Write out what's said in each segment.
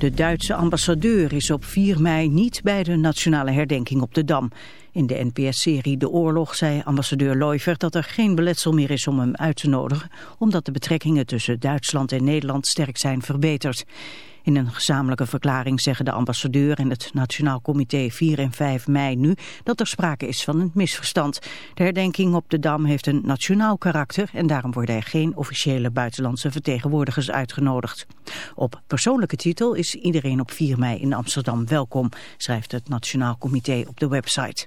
De Duitse ambassadeur is op 4 mei niet bij de nationale herdenking op de Dam. In de NPS-serie De Oorlog zei ambassadeur Looijvert dat er geen beletsel meer is om hem uit te nodigen, omdat de betrekkingen tussen Duitsland en Nederland sterk zijn verbeterd. In een gezamenlijke verklaring zeggen de ambassadeur en het Nationaal Comité 4 en 5 mei nu dat er sprake is van een misverstand. De herdenking op de Dam heeft een nationaal karakter en daarom worden er geen officiële buitenlandse vertegenwoordigers uitgenodigd. Op persoonlijke titel is iedereen op 4 mei in Amsterdam welkom, schrijft het Nationaal Comité op de website.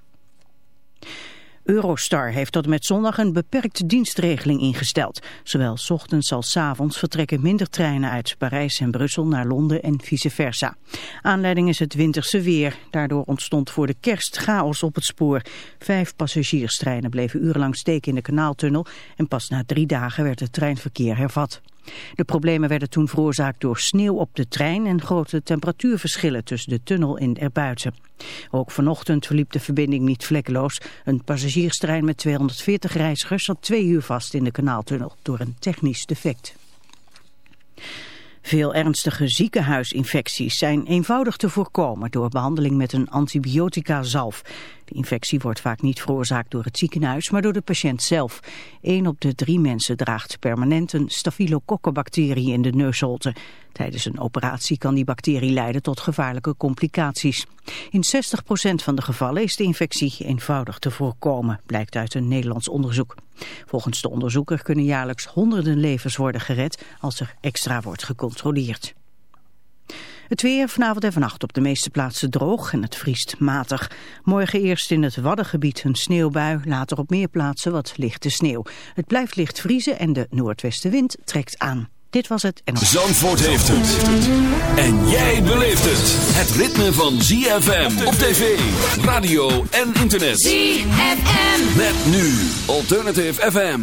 Eurostar heeft tot met zondag een beperkte dienstregeling ingesteld. Zowel s ochtends als s avonds vertrekken minder treinen uit Parijs en Brussel naar Londen en vice versa. Aanleiding is het winterse weer. Daardoor ontstond voor de kerst chaos op het spoor. Vijf passagierstreinen bleven urenlang steken in de kanaaltunnel en pas na drie dagen werd het treinverkeer hervat. De problemen werden toen veroorzaakt door sneeuw op de trein en grote temperatuurverschillen tussen de tunnel en erbuiten. Ook vanochtend verliep de verbinding niet vlekkeloos. Een passagierstrein met 240 reizigers zat twee uur vast in de kanaaltunnel door een technisch defect. Veel ernstige ziekenhuisinfecties zijn eenvoudig te voorkomen door behandeling met een antibiotica-zalf. Infectie wordt vaak niet veroorzaakt door het ziekenhuis, maar door de patiënt zelf. Eén op de drie mensen draagt permanent een stafylokokkenbacterie in de neusholte. Tijdens een operatie kan die bacterie leiden tot gevaarlijke complicaties. In 60% van de gevallen is de infectie eenvoudig te voorkomen, blijkt uit een Nederlands onderzoek. Volgens de onderzoeker kunnen jaarlijks honderden levens worden gered als er extra wordt gecontroleerd. Het weer vanavond en vannacht op de meeste plaatsen droog en het vriest matig. Morgen eerst in het Waddengebied een sneeuwbui, later op meer plaatsen wat lichte sneeuw. Het blijft licht vriezen en de noordwestenwind trekt aan. Dit was het en... Zandvoort heeft het. En jij beleeft het. Het ritme van ZFM op tv, radio en internet. ZFM. Met nu Alternative FM.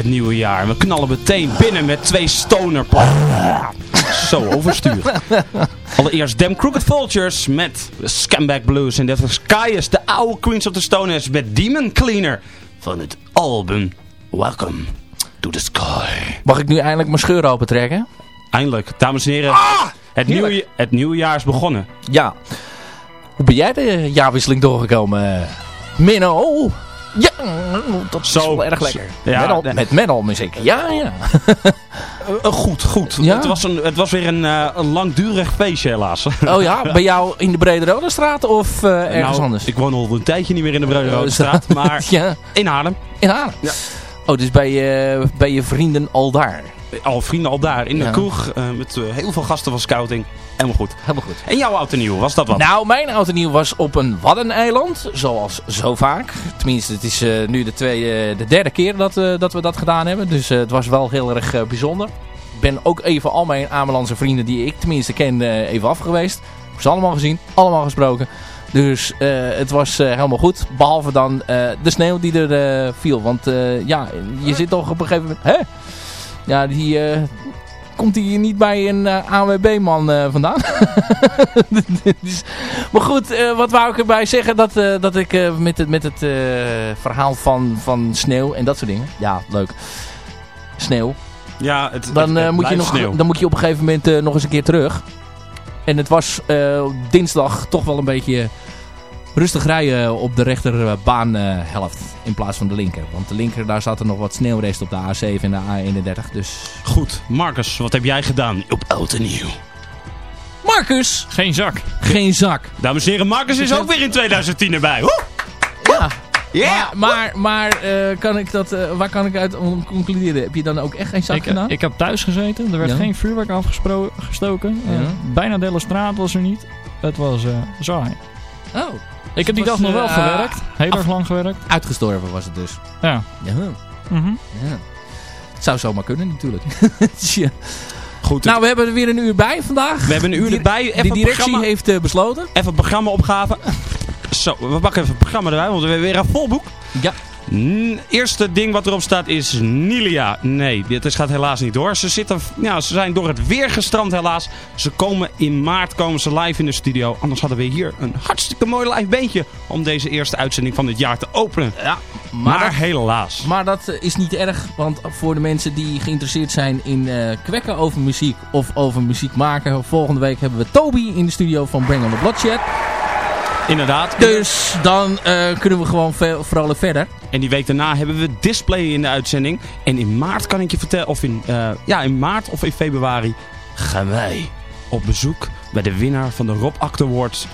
Het nieuwe jaar. We knallen meteen binnen met twee stoner. Zo, overstuur. Allereerst Dem Crooked Vultures met Scamback Blues. En dat was Kaius, de oude Queens of the Stone met Demon Cleaner. van het album Welcome to the Sky. Mag ik nu eindelijk mijn scheur open trekken? Eindelijk, dames en heren. Ah, het, nieuwe, het nieuwe jaar is begonnen. Ja. Hoe ben jij de jaarwisseling doorgekomen? Minno? Ja, dat is Zo. wel erg lekker. Ja, metal, nee. Met metal muziek. Ja, ja. Eh, goed, goed. Ja? Het, was een, het was weer een, eh, een langdurig feestje helaas. Oh ja, bij jou in de Brede Rode straat of eh, ergens Nou, anders? Ik woon al een tijdje niet meer in de Eh, Breurenrode straat, maar ja, in Haarlem. in Haarlem. Ja. Oh, dus bij je, bij je vrienden al daar. Al vrienden al daar in de Ja. kroeg eh, met eh, heel veel gasten van scouting. Helemaal goed. Helemaal goed. En jouw oud en nieuw, was dat wat? Nou, mijn oud en nieuw was op een waddeneiland, zoals zo vaak. Tenminste, het is eh, nu de, tweede, de derde keer dat, eh, dat we dat gedaan hebben. Dus eh, het was wel heel erg eh, bijzonder. Ik ben ook even al mijn Amelandse vrienden die ik tenminste ken eh, even af geweest. Ik heb ze allemaal gezien, allemaal gesproken. Dus eh, het was eh, helemaal goed. Behalve dan eh, de sneeuw die er eh, viel. Want eh, ja, je zit toch op een gegeven moment... Hè? Ja, die... eh, komt hij niet bij een eh, ANWB-man eh, vandaan? Dus- maar goed, wat wou ik erbij zeggen? Dat, dat ik met het, met het verhaal van, van sneeuw en dat soort dingen. Ja, leuk. Sneeuw. Ja, het, Dan, het- het moet, je nog, sneeuw. dan moet je op een gegeven moment nog eens een keer terug. En het was dinsdag toch wel een beetje rustig rijden op de rechterbaanhelft in plaats van de linker. Want de linker, daar zat er nog wat sneeuwrest op de A7 en de A31. Dus... Goed, Marcus, wat heb jij gedaan op oud en nieuw? Marcus, Geen zak. geen zak. Dames en heren, Marcus is ook weer in 2010 erbij. Woe! Ja. Yeah! Maar, maar eh, kan ik dat, eh, waar kan ik uit om concluderen? Heb je dan ook echt geen zak Ik, gedaan? ik heb thuis gezeten. Er werd Ja. geen vuurwerk afgestoken. Ja. bijna de hele straat was er niet. Het was eh saai. oh, Ik heb die dag nog wel eh, gewerkt. Heel erg lang gewerkt. uitgestorven was het dus. Ja. Ja, Mhm. ja. Het zou zomaar kunnen natuurlijk. Tja. Goed, nou, we hebben er weer een uur bij vandaag. we hebben een uur erbij. Even De directie heeft eh, besloten. even het programma opgave. Zo, we pakken even het programma erbij, want we hebben weer een vol boek. Ja. Eerste ding wat erop staat is Nilia. Nee, dit gaat helaas niet door. Ze, zitten, ja, ze zijn door het weer gestrand helaas. Ze komen in maart komen ze live in de studio. Anders hadden we hier een hartstikke mooi live beentje om deze eerste uitzending van dit jaar te openen. Ja, Maar, maar, dat, helaas. maar dat is niet erg. Want voor de mensen die geïnteresseerd zijn in eh, kwekken over muziek of over muziek maken. Volgende week hebben we Toby in de studio van Bring on the Bloodshed. Inderdaad. Dus dan eh, kunnen we gewoon vrolijk verder. En die week daarna hebben we display in de uitzending. En in maart kan ik je vertellen, of in, eh, ja, in maart of in februari gaan wij op bezoek bij de winnaar van de Rob Act Awards.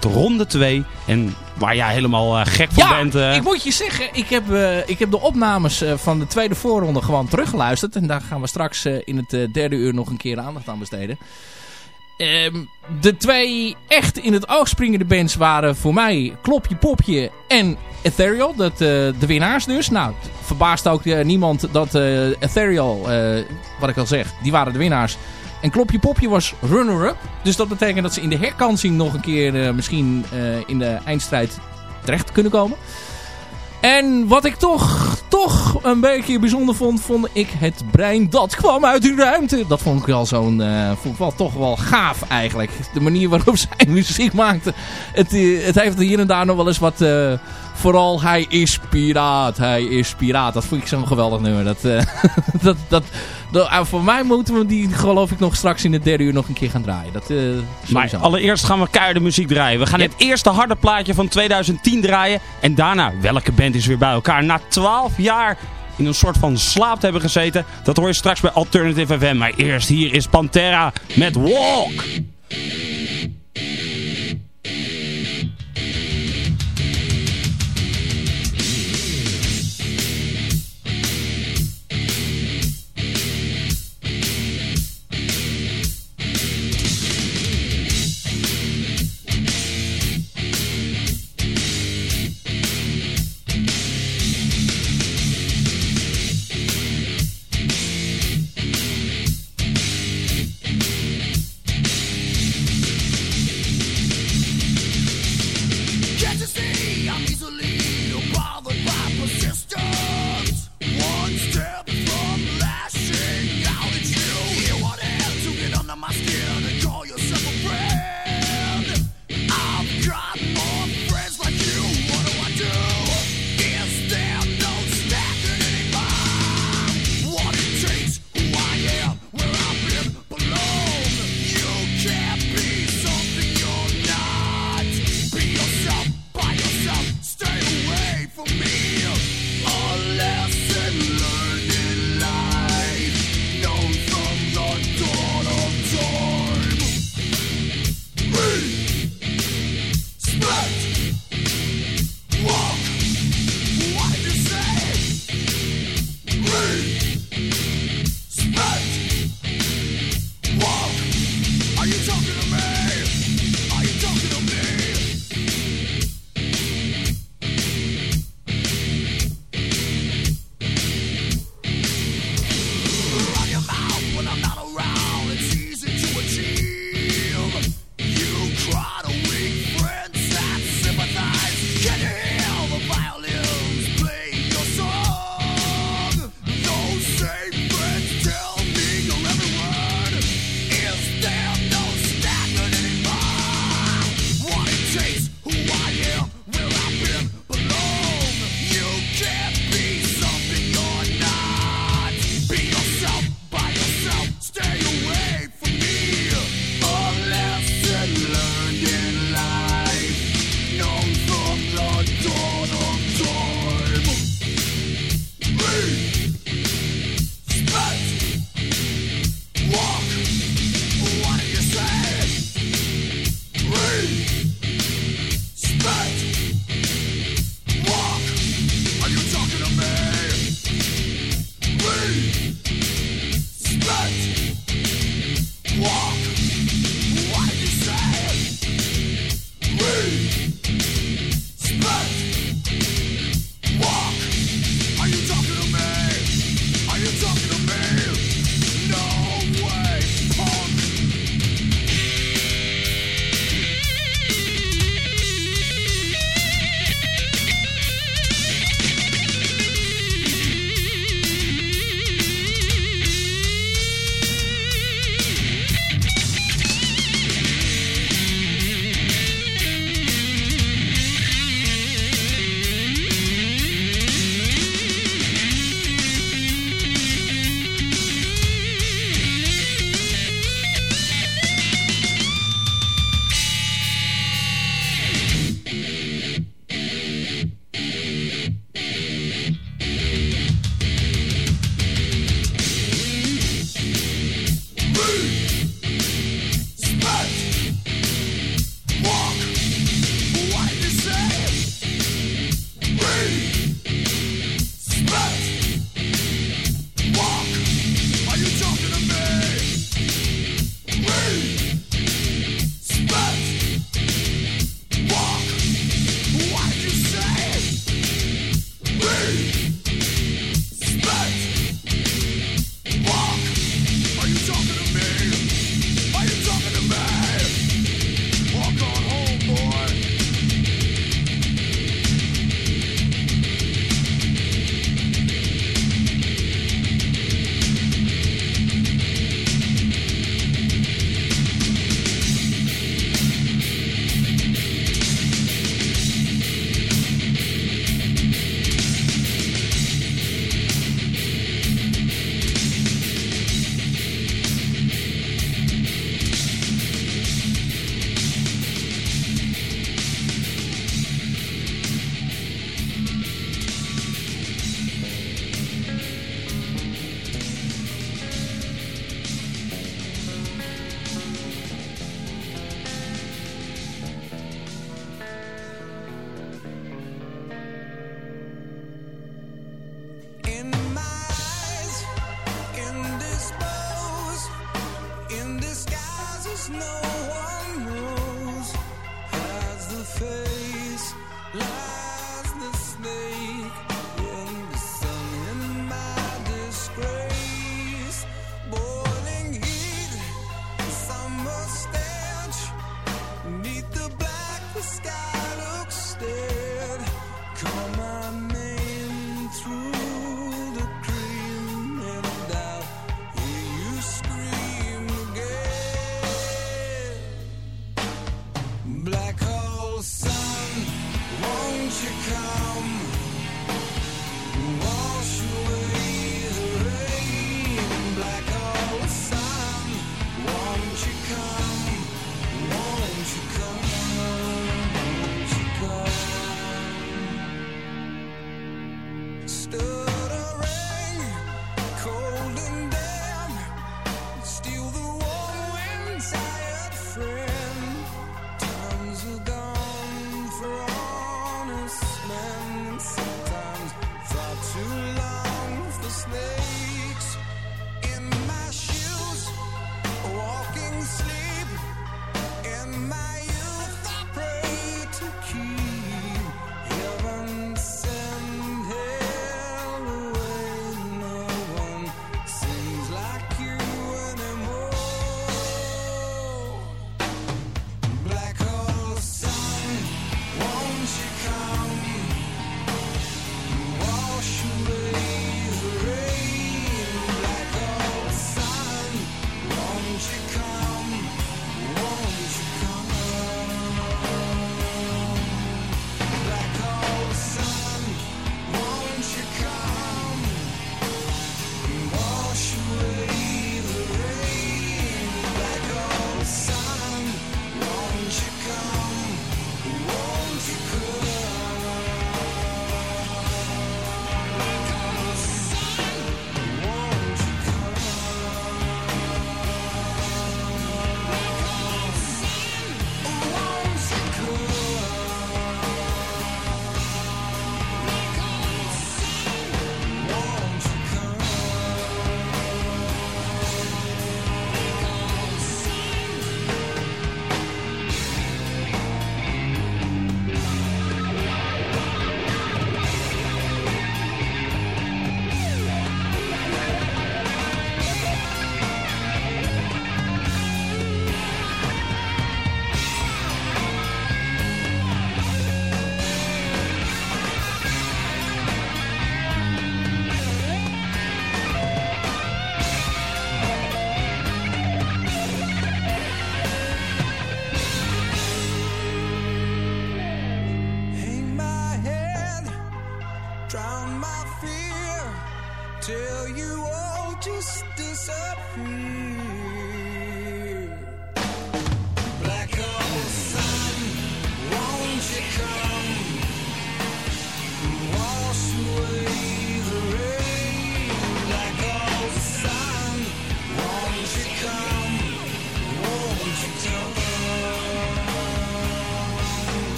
De ronde 2. En waar jij helemaal eh, gek van Ja, bent. eh. ik moet je zeggen, ik heb, ik heb de opnames van de tweede voorronde gewoon teruggeluisterd. En daar gaan we straks in het derde uur nog een keer aandacht aan besteden. Ehm, de twee echt in het oog springende bands waren voor mij Klopje Popje en Ethereal. Dat, eh, de winnaars dus. Nou, verbaast ook eh, niemand dat eh, Ethereal, wat ik al zeg, die waren de winnaars. En Klopje Popje was runner-up. Dus dat betekent dat ze in de herkansing nog een keer misschien in de eindstrijd terecht kunnen komen. En wat ik toch, toch een beetje bijzonder vond, vond ik het brein dat kwam uit de ruimte. Dat vond ik wel zo'n, eh, vond ik wel toch wel gaaf eigenlijk. De manier waarop zij muziek maakte. Het, eh, het heeft hier en daar nog wel eens wat, eh, vooral hij is piraat, hij is piraat. Dat vond ik zo'n geweldig nummer. Dat, eh, dat, dat, dat- ah, voor mij moeten we die geloof ik nog straks in het derde uur nog een keer gaan draaien. Dat, eh, Maar allereerst gaan we keiharde muziek draaien. We gaan het eerste harde plaatje van 2010 draaien. En daarna, welke band is weer bij elkaar? Na 12 jaar in een soort van slaap te hebben gezeten. Dat hoor je straks bij Alternative FM. Maar eerst hier is Pantera met. Walk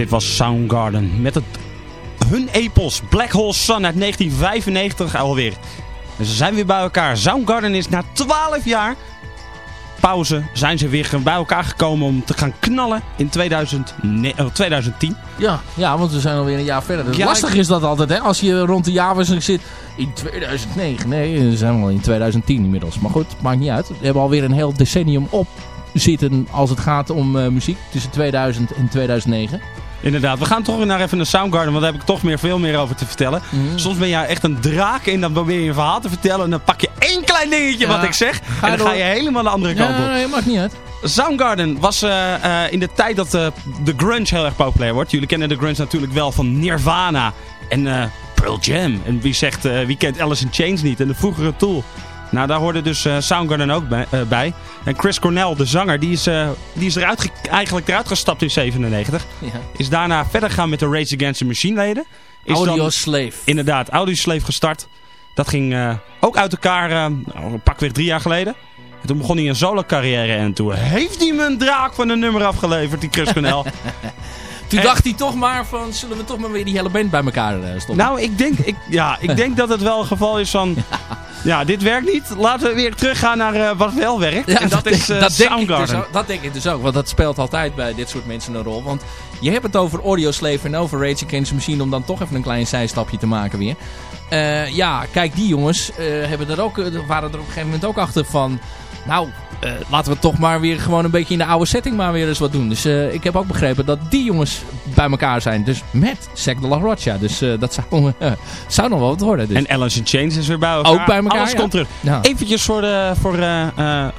Dit was Soundgarden met het, hun epos Black Hole Sun uit 1995 alweer. En ze zijn weer bij elkaar. Soundgarden is na 12 jaar pauze zijn ze weer bij elkaar gekomen om te gaan knallen in 2000, nee, oh, 2010. Ja, ja, want we zijn alweer een jaar verder. Dus Ja, lastig ik- is dat altijd, hè? Als je rond de jaarwisseling zit in 2009. Nee, we zijn al in 2010 inmiddels. Maar goed, maakt niet uit. We hebben alweer een heel decennium op zitten als het gaat om eh, muziek. Tussen 2000 en 2009. Inderdaad, we gaan toch weer naar even naar Soundgarden, want daar heb ik toch meer, veel meer over te vertellen. Mhm. Soms ben jij echt een draak en dan probeer je een verhaal te vertellen en dan pak je één klein dingetje Ja, wat ik zeg ga en dan door. ga je helemaal de andere kant Ja, op. nee, maakt niet uit. Soundgarden was eh, eh, in de tijd dat eh, de grunge heel erg populair wordt. Jullie kennen de grunge natuurlijk wel van Nirvana en Pearl Jam. En wie, zegt, wie kent Alice in Chains niet en de vroegere Tool. Nou, daar hoorde dus eh, Soundgarden ook bij, eh, bij. En Chris Cornell, de zanger, die is, eh, die is eruit ge- eigenlijk eruit gestapt in 97. Ja. Is daarna verder gaan met de Rage Against the Machine leden. Is Audio dan Slave. inderdaad Audioslave gestart. Dat ging ook uit elkaar nou, pakweg drie jaar geleden. En toen begon hij een solo carrière en toen heeft hij me een draak van een nummer afgeleverd, die Chris Cornell. Toen En- dacht hij toch maar van, zullen we toch maar weer die hele band bij elkaar eh, stoppen? nou, ik denk, ik, ja, ik denk dat het wel een geval is van... Ja, dit werkt niet. Laten we weer teruggaan naar eh, wat wel werkt. Ja, en dat, is denk- eh, dat denk ik Soundgarden. dus ook, dat denk ik dus ook. Want dat speelt altijd bij dit soort mensen een rol. Want je hebt het over Audio Slave en over Rage Against the Machine... om dan toch even een klein zijstapje te maken weer. Ja, kijk, die jongens hebben er ook, waren er op een gegeven moment ook achter van... Nou, eh, laten we toch maar weer gewoon een beetje in de oude setting maar weer eens wat doen. Dus eh, ik heb ook begrepen dat die jongens bij elkaar zijn. Dus met Zack de La Rocha. Dus eh, dat zou, zou nog wel wat worden. Dus. En Alice in Chains is weer bij elkaar. Ook bij elkaar, Alles ja. komt terug. Ja. Eventjes voor, de, voor,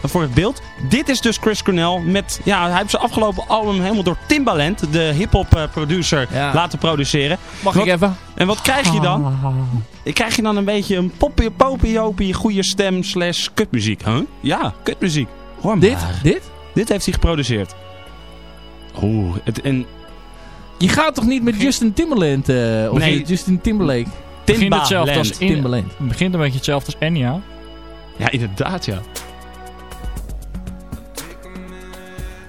voor het beeld. Dit is dus Chris Cornell met... Ja, hij heeft zijn afgelopen album helemaal door Timbaland, de hip-hop producer, Ja. laten produceren. Mag Wat- ik even? En wat krijg je dan? Ik krijg je dan een beetje een poppie, popiopie, goede stem slash kutmuziek. Huh? Ja, kutmuziek. Hoor maar. Dit? Dit? Dit heeft hij geproduceerd. Oeh, het, en Je gaat toch niet met Justin Timberland eh of Nee. Justin Timberlake? begint hetzelfde als in, Timbaland. Het begint een beetje hetzelfde als Enya. Ja, inderdaad, ja.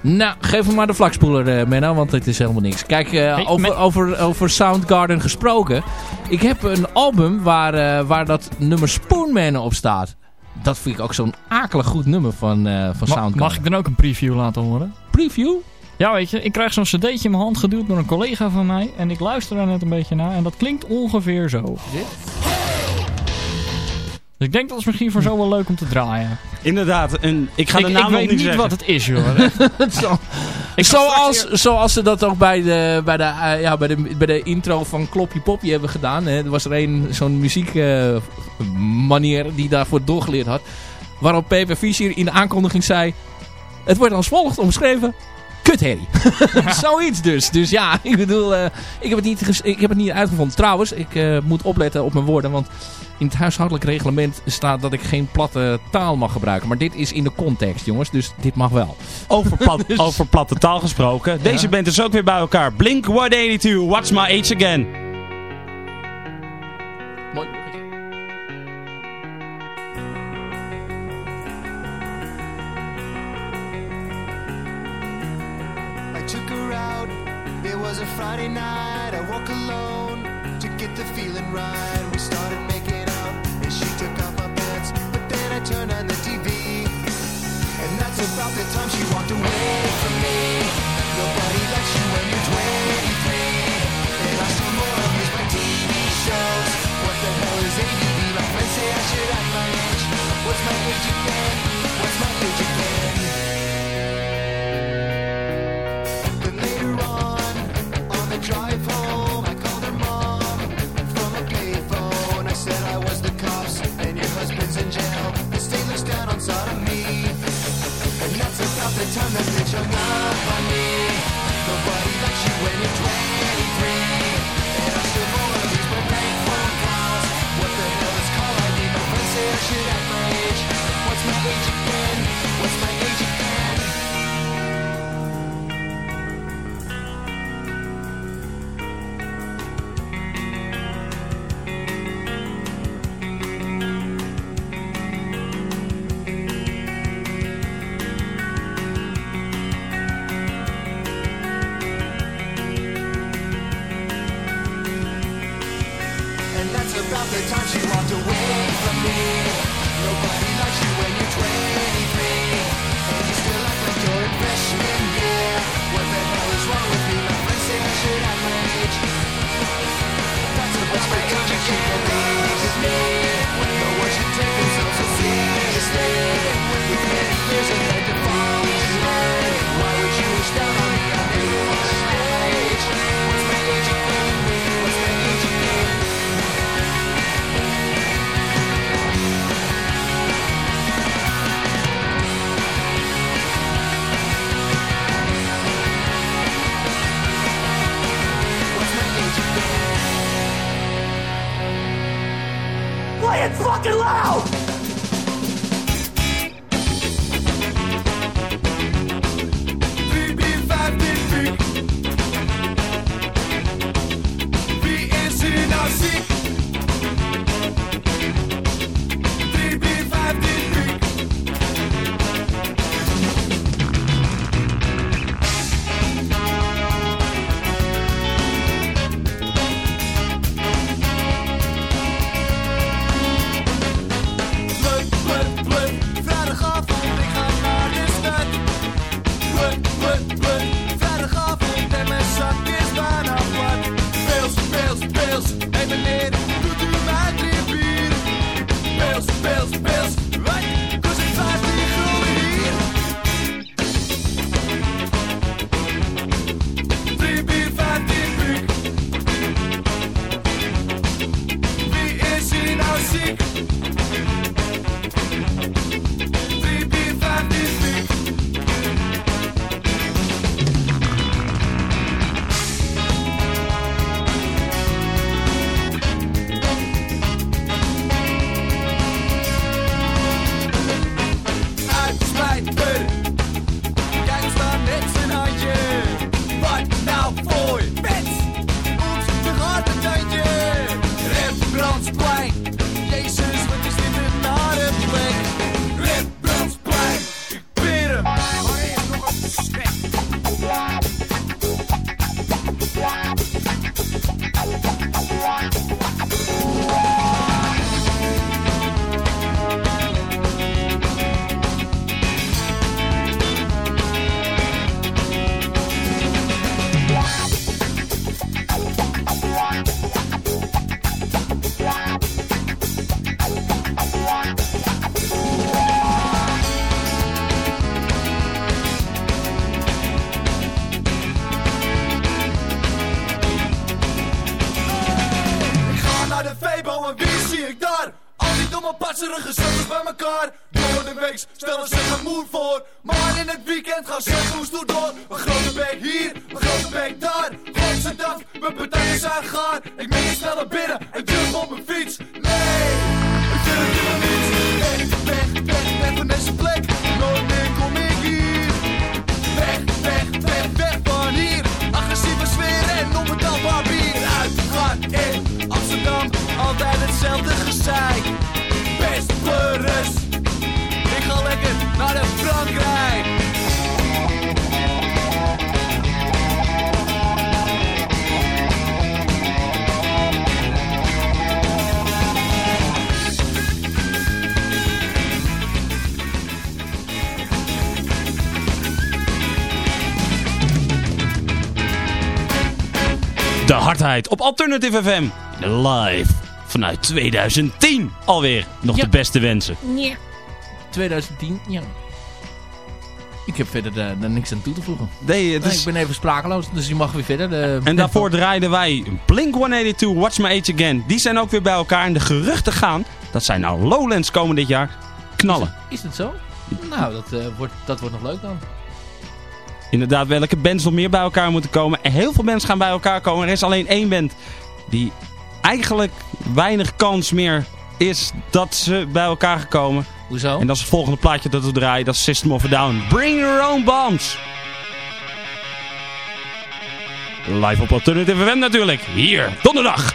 Nou, geef hem maar de vlakspoeler, eh Menno, want het is helemaal niks. Kijk, eh, Hey, over, met- over, over Soundgarden gesproken. Ik heb een album waar, eh, waar dat nummer Spoonman op staat. Dat vind ik ook zo'n akelig goed nummer van, eh van Ma- Soundgarden. mag ik dan ook een preview laten horen? Preview? Ja, weet je, ik krijg zo'n cd'tje in mijn hand geduwd door een collega van mij. En ik luister daar net een beetje naar. En dat klinkt ongeveer zo. Dus ik denk dat is misschien voor zo wel leuk om te draaien. Inderdaad. En ik ga ik, de ik naam nog weet niet niet zeggen. wat het is, joh. Zo, Ik ga zoals, zoals ze dat ook bij de, bij, de, eh, ja, bij, de, bij de intro van Klopje Popje hebben gedaan. Hè. Er was er een zo'n muziekmanier die daarvoor doorgeleerd had. Waarop Pepe Fischer in de aankondiging zei... Het wordt als volgt omschreven. Kutherrie. Zoiets dus. Dus ja, ik bedoel, eh, ik, heb het niet ik heb het niet uitgevonden. Trouwens, ik eh, moet opletten op mijn woorden, want in het huishoudelijk reglement staat dat ik geen platte taal mag gebruiken. Maar dit is in de context, jongens, dus dit mag wel. Over, plat, over platte taal gesproken. Deze band is ook weer bij elkaar. Blink 182, What's My Age Again. Was a Friday night. I woke alone to get the feeling right. We started making out, and she took off my pants. But then I turned on the TV, and that's about the time she walked away from me. Nobody likes you when you're 23, and I still more amuse by TV shows. What the hell is ADD? My friends say I should act my age. What's my age again? What's my age again? time that's such up not funny Nobody likes you when you're 23 And I still fall on these broken phone calls What the hell is called? I need no friends here, shit at my age What's my age again? What's my age? Op Alternative FM. Live vanuit 2010 alweer. Nog Ja. de beste wensen. Ja. 2010, ja. Ik heb verder eh, daar niks aan toe te voegen. Nee, is... ik ben even sprakeloos, dus je mag weer verder. De- En daarvoor draaiden wij Blink-182, Watch My Age Again. Die zijn ook weer bij elkaar. En de geruchten gaan dat zij nou Lowlands komen dit jaar knallen. Is het zo? Nou, dat, eh, wordt, dat wordt nog leuk dan. Inderdaad, welke bands nog meer bij elkaar moeten komen. En heel veel bands gaan bij elkaar komen. Er is alleen één band die eigenlijk weinig kans meer is dat ze bij elkaar gaan komen. Hoezo? En dat is het volgende plaatje dat we draaien. Dat is System of a Down. Bring your own bombs. Live op Alternative FM natuurlijk. Hier, donderdag.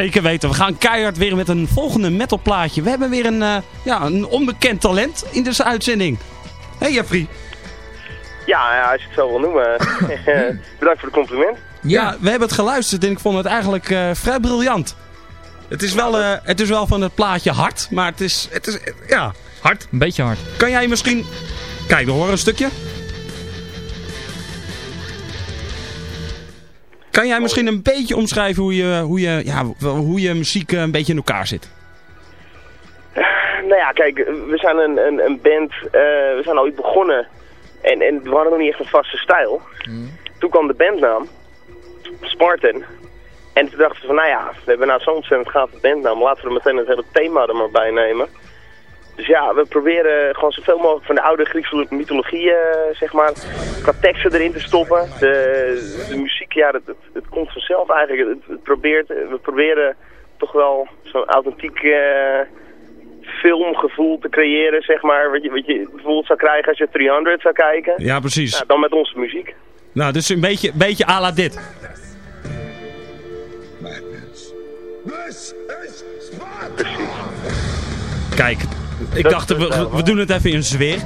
Zeker weten. We gaan keihard weer met een volgende metalplaatje. We hebben weer een, eh, ja, een onbekend talent in deze uitzending. Hé hey, Jeffrey. Ja, ja, als je het zo wil noemen. Bedankt voor het compliment. Ja. we hebben het geluisterd en ik vond het eigenlijk eh, vrij briljant. Het is, wel, eh, het is wel van het plaatje hard, maar het is, het is ja, hard. Een beetje hard. Kan jij misschien... Kijk, we horen een stukje. Kan jij misschien een beetje omschrijven hoe je, hoe je, ja, hoe je muziek eh, een beetje in elkaar zit? Nou ja, kijk, we zijn een, een, een band, eh, we zijn al ooit begonnen en, en we hadden nog niet echt een vaste stijl. Toen kwam de bandnaam, Spartan. En toen dachten we van, nou ja, we hebben nou zo'n ontzettend gave bandnaam, laten we er meteen het hele thema er maar bij nemen. Dus ja, we proberen gewoon zoveel mogelijk van de oude Griekse mythologie, eh, zeg maar, qua teksten erin te stoppen. De, de muziek, ja, het, het, komt vanzelf eigenlijk. Het, het probeert, we proberen toch wel zo'n authentiek eh, filmgevoel te creëren, zeg maar. Wat je, wat je bijvoorbeeld zou krijgen als je 300 zou kijken. Ja, precies. Ja, dan met onze muziek. Nou, dus een beetje, beetje à la dit. Precies. Kijk, ik Dat- dacht, we, we doen het even in zweer.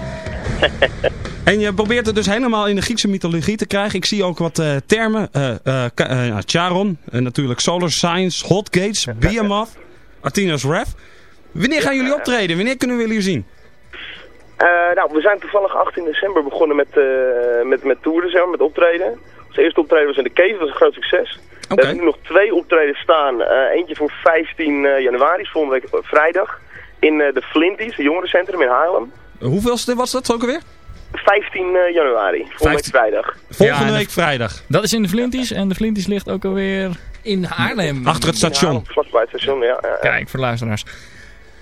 en je probeert het dus helemaal in de Griekse mythologie te krijgen. Ik zie ook wat eh, termen. ja, Charon, en natuurlijk Solar Science, Hot Gates, Behemoth, Athena's Wrath. Wanneer gaan jullie optreden? Wanneer kunnen we jullie zien? Nou, we zijn toevallig 18 december begonnen met, met, met toeren, zeg maar, met optreden. Ons eerste optreden was in de Cave, dat was een groot succes. We Oké. hebben nu nog twee optredens staan. Eentje voor 15 eh, januari, is volgende week vrijdag. In de Flinties, het jongerencentrum in Haarlem. Hoeveelste was dat ook alweer? 15 eh, januari, volgende week 15. vrijdag. Volgende Ja, week vrijdag. Dat is in de Flinties en de Flinties ligt ook alweer... In Haarlem. Achter het station. Vlakbij het station, ja. ja, ja. Kijk, voor de luisteraars.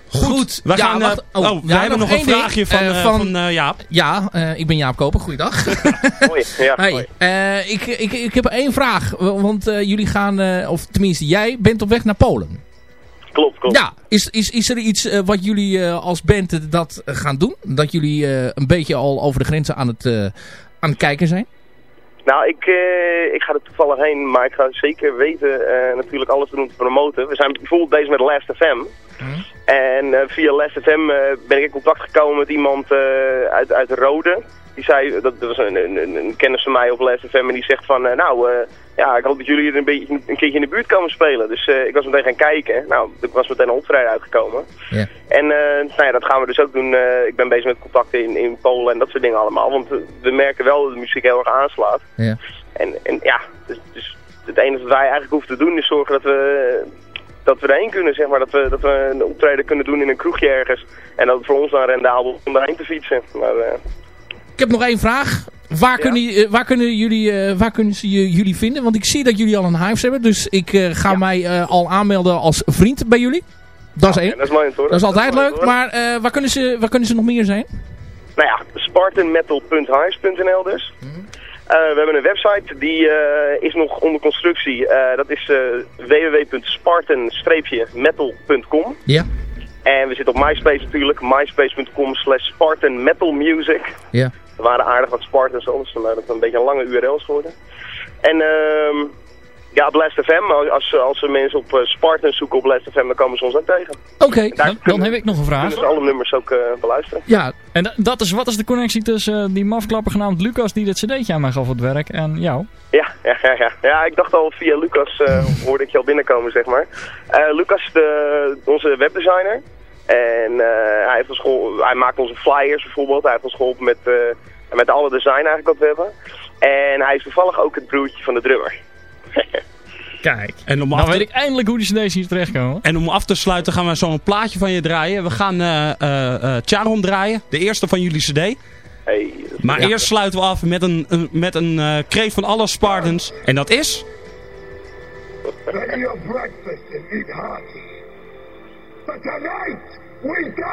Goed. We, gaan, eh, wacht. oh, we ja, hebben nog, een ding. vraagje van, Eh, van, van eh, Jaap. Ja, eh, ik ben Jaap Koper. Goeiedag. Mooi, ja, Hey, eh, ik, ik, ik heb één vraag. Want eh, jullie gaan, eh, of tenminste jij, bent op weg naar Polen. Klopt, klopt. Ja, is, is, is er iets eh, wat jullie eh, als band dat gaan doen? Dat jullie eh, een beetje al over de grenzen aan het, eh, aan het kijken zijn? Nou, ik, eh, ik ga er toevallig heen, maar ik ga zeker weten eh, natuurlijk alles te doen te promoten. We zijn bijvoorbeeld bezig met Last FM. En eh, via Last FM eh, ben ik in contact gekomen met iemand eh, uit, uit Rode. Die zei, dat, dat was een, een, een- kennis van mij op Last FM en die zegt van, eh, nou, eh, ja, ik hoop dat jullie er een, beetje, een keertje in de buurt komen spelen. Dus eh, ik was meteen gaan kijken. Nou, er was meteen een optreden uitgekomen. Ja. En nou ja, dat gaan we dus ook doen. Ik ben bezig met contacten in, in Polen en dat soort dingen allemaal. Want we merken wel dat de muziek heel erg aanslaat. Ja. En, en ja, dus, dus het enige wat wij eigenlijk hoeven te doen is zorgen dat we, dat we erheen kunnen, zeg maar. Dat we, dat we een optreden kunnen doen in een kroegje ergens. En dat het voor ons dan rendabel is om daarheen te fietsen. Maar Ik heb nog één vraag. Waar, kunnen, eh, waar kunnen, jullie, eh, waar kunnen ze jullie vinden? Want ik zie dat jullie al een hives hebben. Dus ik eh, ga mij al aanmelden als vriend bij jullie. Dat is één. ja, dat is. Dat is altijd leuk. Maar waar, kunnen ze, waar kunnen ze nog meer zijn? Nou ja, spartanmetal.hives.nl dus. Eh, we hebben een website, die is nog onder constructie. Dat is www.spartan-metal.com. Ja. En we zitten op MySpace natuurlijk, myspace.com slash spartanmetalmusic. Ja. Er waren aardig wat Spartans, anders vandaar dat het een beetje een lange URL is geworden. En ehm ja, Blast FM, als, als we mensen op uh, Spartan zoeken op Blast FM, dan komen ze ons ook tegen. Oké. Dan, heb ik nog een vraag. ze alle nummers ook eh, beluisteren. Ja, En da- dat is, wat is de connectie tussen eh, die mafklapper genaamd Lucas die dit cd'tje aan mij gaf op het werk en jou? Ja, ja, ja, ja. ja, ik dacht al via Lucas eh, hoorde ik je al binnenkomen, zeg maar. Eh, Lucas de, onze webdesigner. En eh, hij, heeft ons hij maakt onze flyers bijvoorbeeld. Hij heeft ons geholpen met, eh, met alle design eigenlijk wat we hebben. En hij is toevallig ook het broertje van de drummer. Kijk. En om, Nou af weet ik eindelijk hoe die cd's hier terechtkomen. en om af te sluiten gaan we zo'n plaatje van je draaien. We gaan eh eh, eh, Charon draaien. De eerste van jullie cd. Hey, Maar ja. eerst sluiten we af met een, een, met een eh, kreet van alle Spartans. En dat is... Ready your breakfast and eat hearty. But tonight, we dine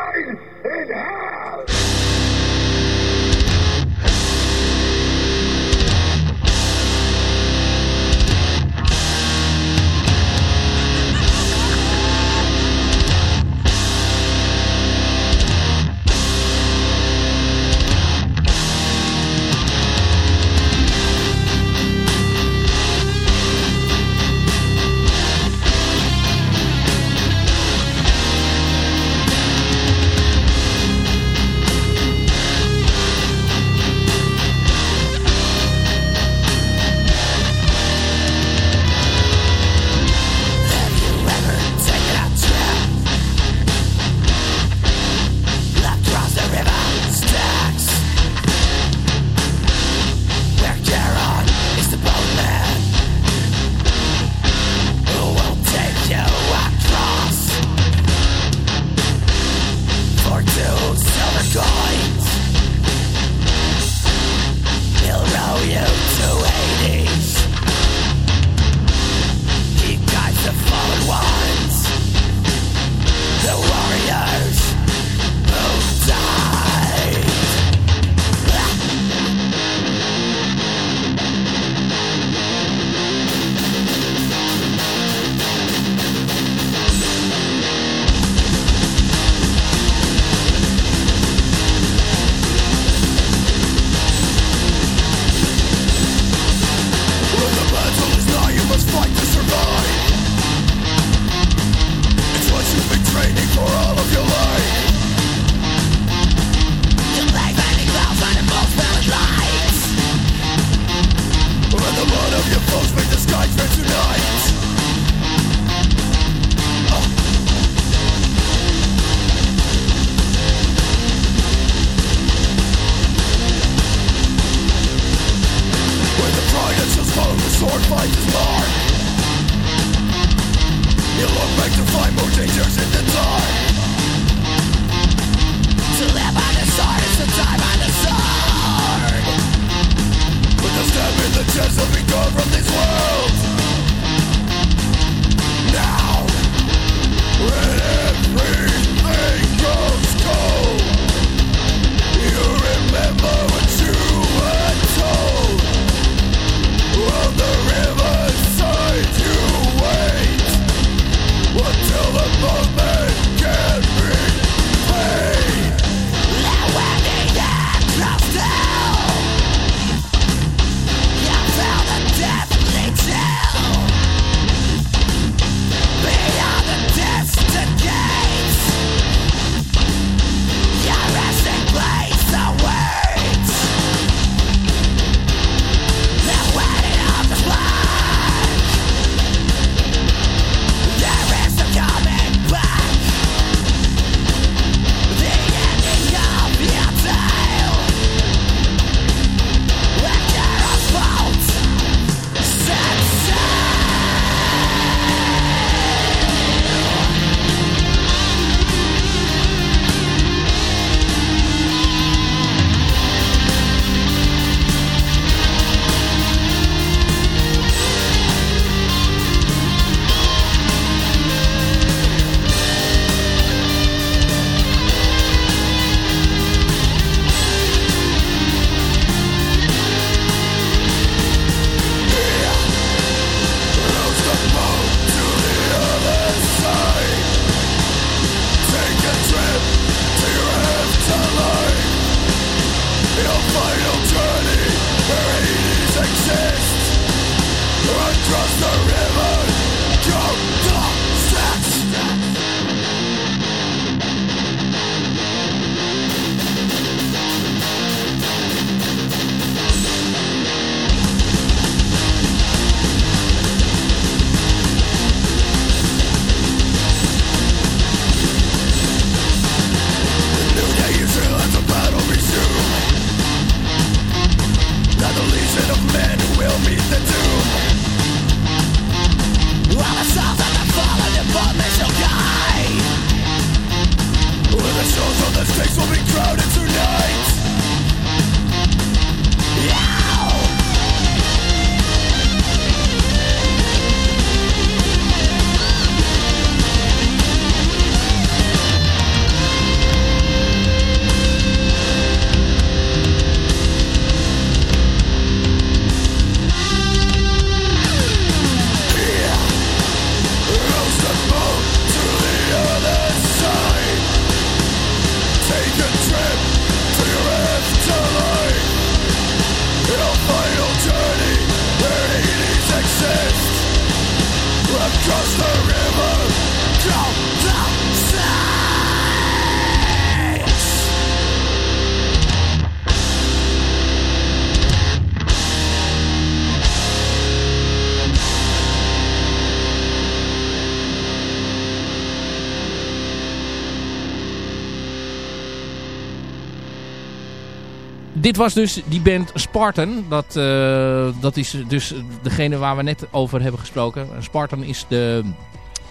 dit was dus die band Spartan. Dat, eh, dat is dus degene waar we net over hebben gesproken. Spartan is de,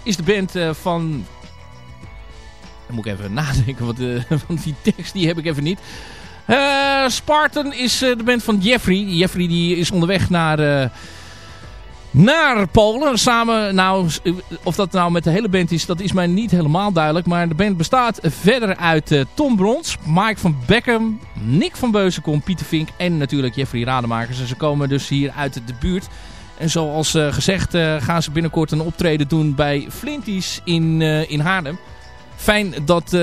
is de band eh, van... Dan moet ik even nadenken, want, uh, want die tekst die heb ik even niet. Eh, Spartan is de band van Jeffrey. Jeffrey die is onderweg naar naar Polen. Samen, nou, of dat nou met de hele band is, dat is mij niet helemaal duidelijk. Maar de band bestaat verder uit uh, Tom Brons, Mike van Beckham, Nick van Beuzenkom, Pieter Vink en natuurlijk Jeffrey Rademakers. En ze komen dus hier uit de buurt. En zoals uh, gezegd uh, gaan ze binnenkort een optreden doen bij Flinties in, in Haarlem. Fijn dat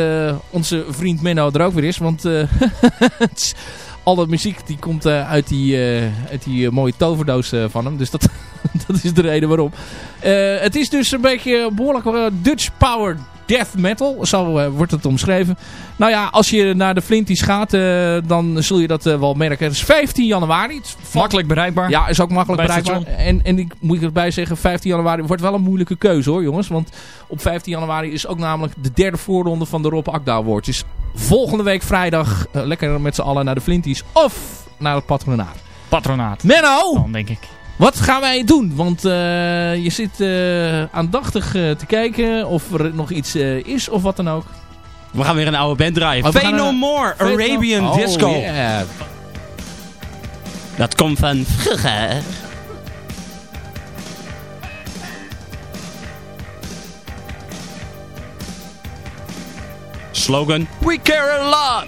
onze vriend Menno er ook weer is, want al dat muziek die komt uit die, uit die mooie toverdoos van hem. Dus dat... dat is de reden waarom. Uh, het is dus een beetje behoorlijk uh, Dutch Power Death Metal. Zo uh, wordt het omschreven. Nou ja, als je naar de Flinties gaat, dan zul je dat wel merken. Het is 15 januari. Makkelijk bereikbaar. Ja, is ook makkelijk bereikbaar. En, en ik moet erbij zeggen, 15 januari wordt wel een moeilijke keuze hoor jongens. Want op 15 januari is ook namelijk de derde voorronde van de Rob Akda Awards. Dus volgende week vrijdag lekker met z'n allen naar de Flinties of naar het patronaat. Patronaat. Menno! Dan denk ik. Wat gaan wij doen? Want eh, je zit eh, aandachtig eh, te kijken of er nog iets is of wat dan ook. We gaan weer een oude band draaien. Oh, no More, Arabian? Oh, Disco. Dat komt van vroeger. Slogan, we care a lot.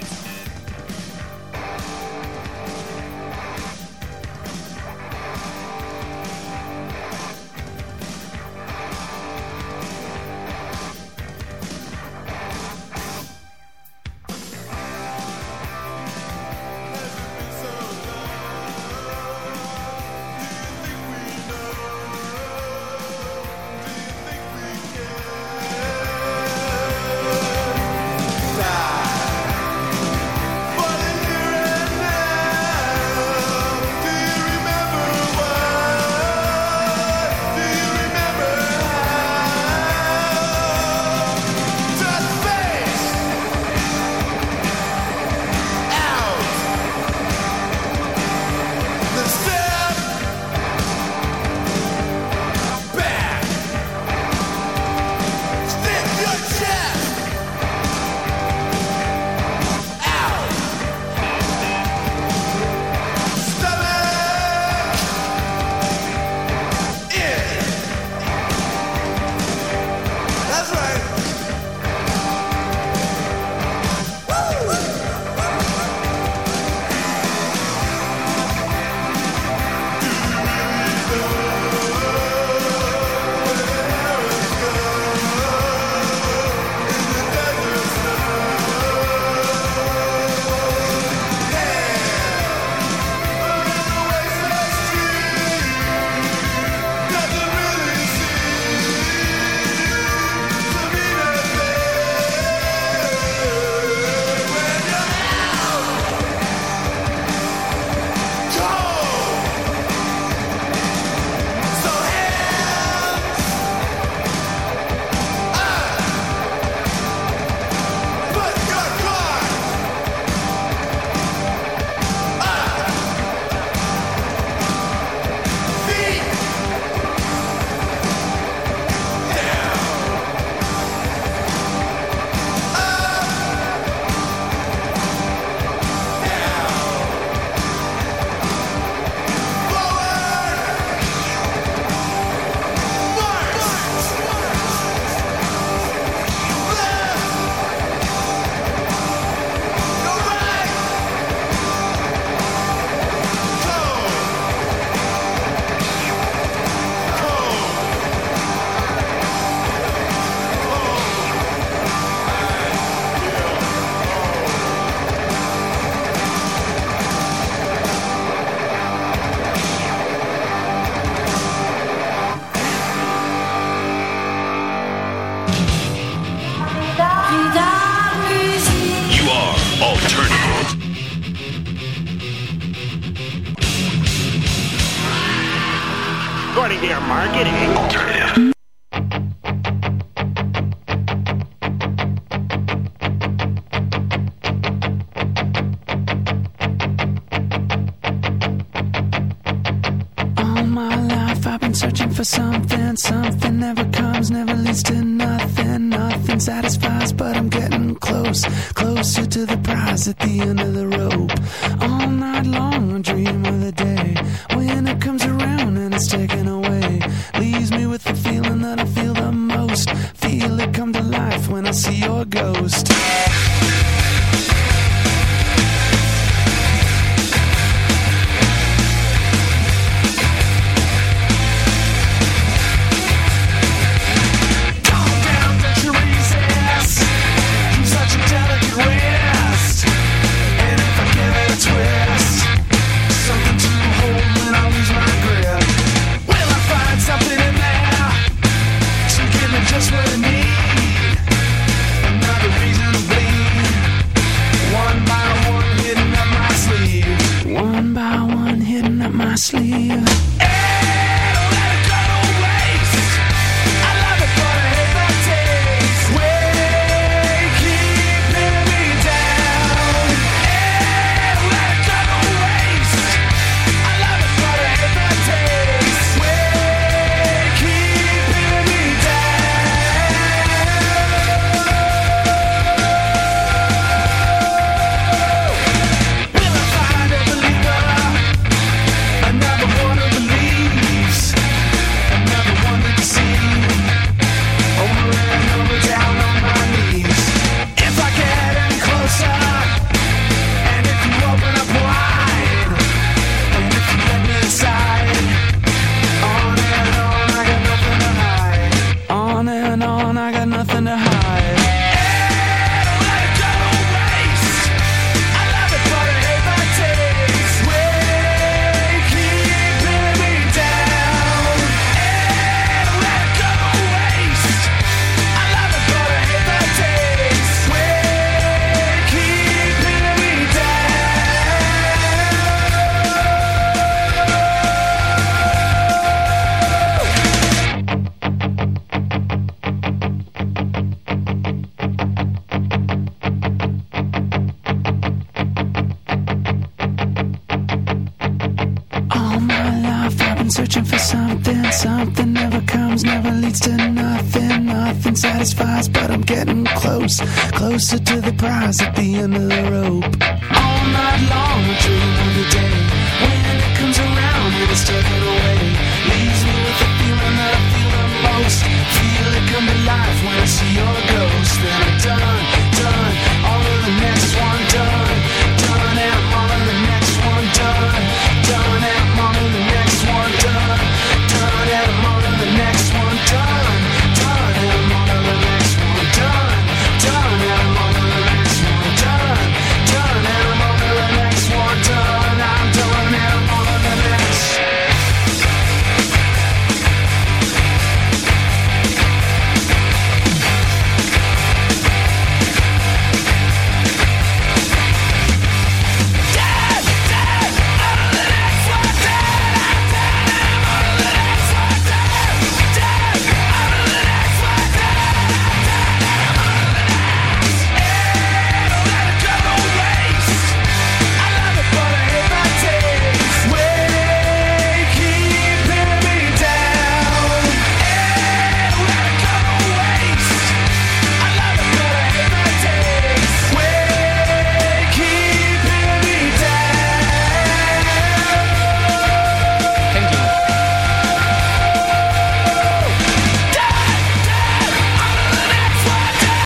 closed. getting close, closer to the prize at the end of the rope. All night long, I dream of the day when it comes around and it's taken away. Leaves me with the feeling that I feel the most. Feel it come to life when I see your ghost. Then I'm done, done. All of the next one.